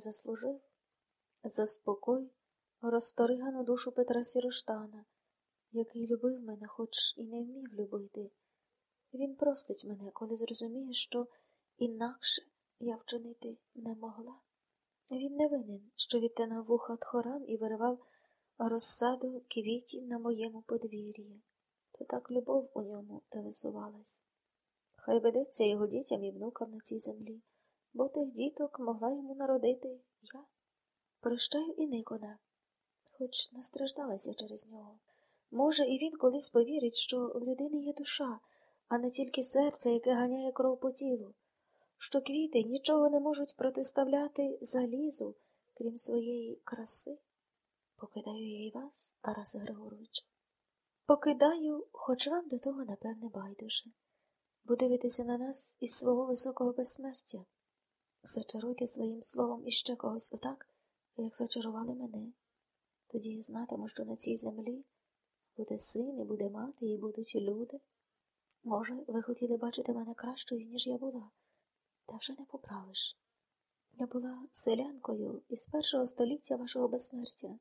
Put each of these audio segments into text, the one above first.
заслужив. Заспокой розторигану душу Петра Сіроштана, який любив мене, хоч і не вмів любити. Він простить мене, коли зрозуміє, що інакше я вчинити не могла. Він не винен, що відтинав вуха тхорам і виривав розсаду квітів на моєму подвір'ї. То так любов у ньому телесувалась. Хай ведеться його дітям і внукам на цій землі, бо тих діток могла йому народити я. Прощаю і Никона, хоч настраждалася через нього. Може, і він колись повірить, що в людини є душа, а не тільки серце, яке ганяє кров по тілу, що квіти нічого не можуть протиставляти залізу, крім своєї краси. Покидаю я і вас, Тарасе Григоровичу. Покидаю, хоч вам до того, напевне, байдуже, бо дивитися на нас із свого високого безсмертя. Зачаруйте своїм словом іще когось отак, як зачарували мене. Тоді знатиму, що на цій землі буде син, і буде мати, і будуть люди. Може, ви хотіли бачити мене кращою, ніж я була, та вже не поправиш. Я була селянкою із першого століття вашого безсмертя,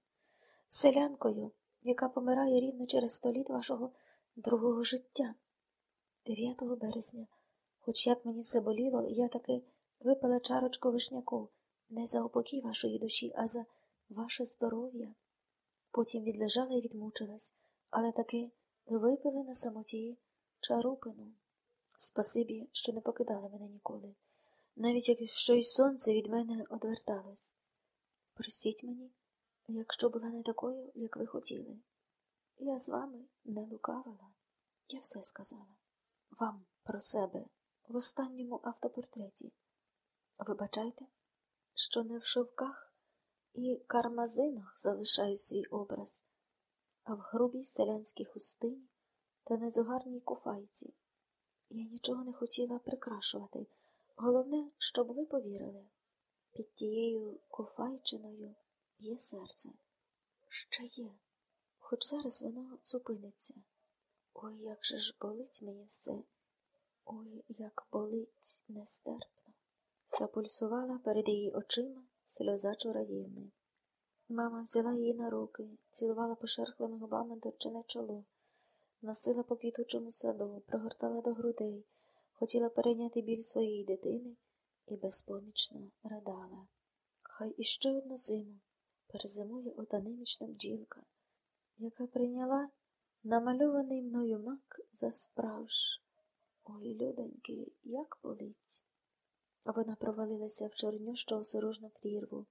селянкою, яка помирає рівно через століт вашого другого життя. 9 березня, хоч як мені все боліло, я таки випила чарочку вишняку не за упокій вашої душі, а за ваше здоров'я. Потім відлежала і відмучилась, але таки випила на самоті чарупину. Спасибі, що не покидали мене ніколи, навіть якщо й сонце від мене одверталось. Простіть мені, якщо була не такою, як ви хотіли. Я з вами не лукавила. Я все сказала. Вам про себе в останньому автопортреті. Вибачайте, що не в шовках і кармазинах залишаю свій образ, а в грубій селянській хустині та незугарній куфайці. Я нічого не хотіла прикрашувати. Головне, щоб ви повірили. Під тією куфайчиною є серце. Ще є, хоч зараз воно зупиниться. Ой, як же ж болить мені все. Ой, як болить нестерпно. Запульсувала перед її очима сльоза чураївни. Мама взяла її на руки, цілувала пошерхлими губами дочине чоло, носила по квітучому саду, прогортала до грудей, хотіла перейняти біль своєї дитини і безпомічно ридала. Хай іще одну зиму перезимує ота немічна бджілка, яка прийняла намальований мною мак за справж. Ой, людоньки, як болить. Вона провалилася в чорню, що осорожну прірву,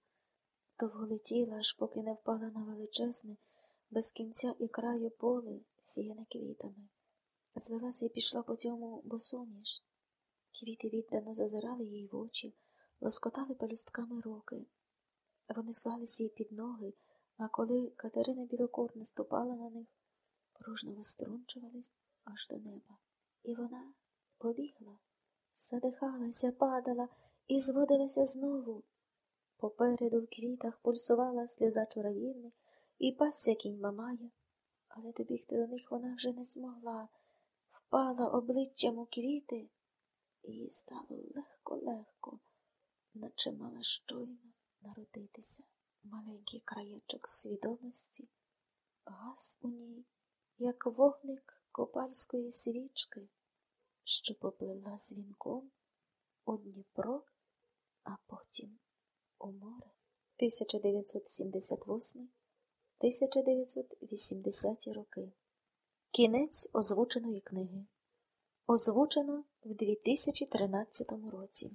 довго летіла, аж поки не впала на величезне, без кінця і краю поле, сіяне квітами. Звелася і пішла по цьому босоніж. Квіти віддано зазирали їй в очі, лоскотали пелюстками роки. Вони слалися їй під ноги, а коли Катерина Білокор наступала на них, пружно виструнчувались аж до неба. І вона побігла, задихалася, падала і зводилася знову. Попереду в квітах пульсувала сльоза чураївни і пасся кінь мамая, але добігти до них вона вже не змогла, впала обличчям у квіти, і їй стало легко-легко, наче мала щойно народитися. Маленький краєчок свідомості, газ у ній, як вогник копальської свічки, що попливла з у Дніпро, а потім у море. 1978-1980 роки. Кінець озвученої книги. Озвучено в 2013 році.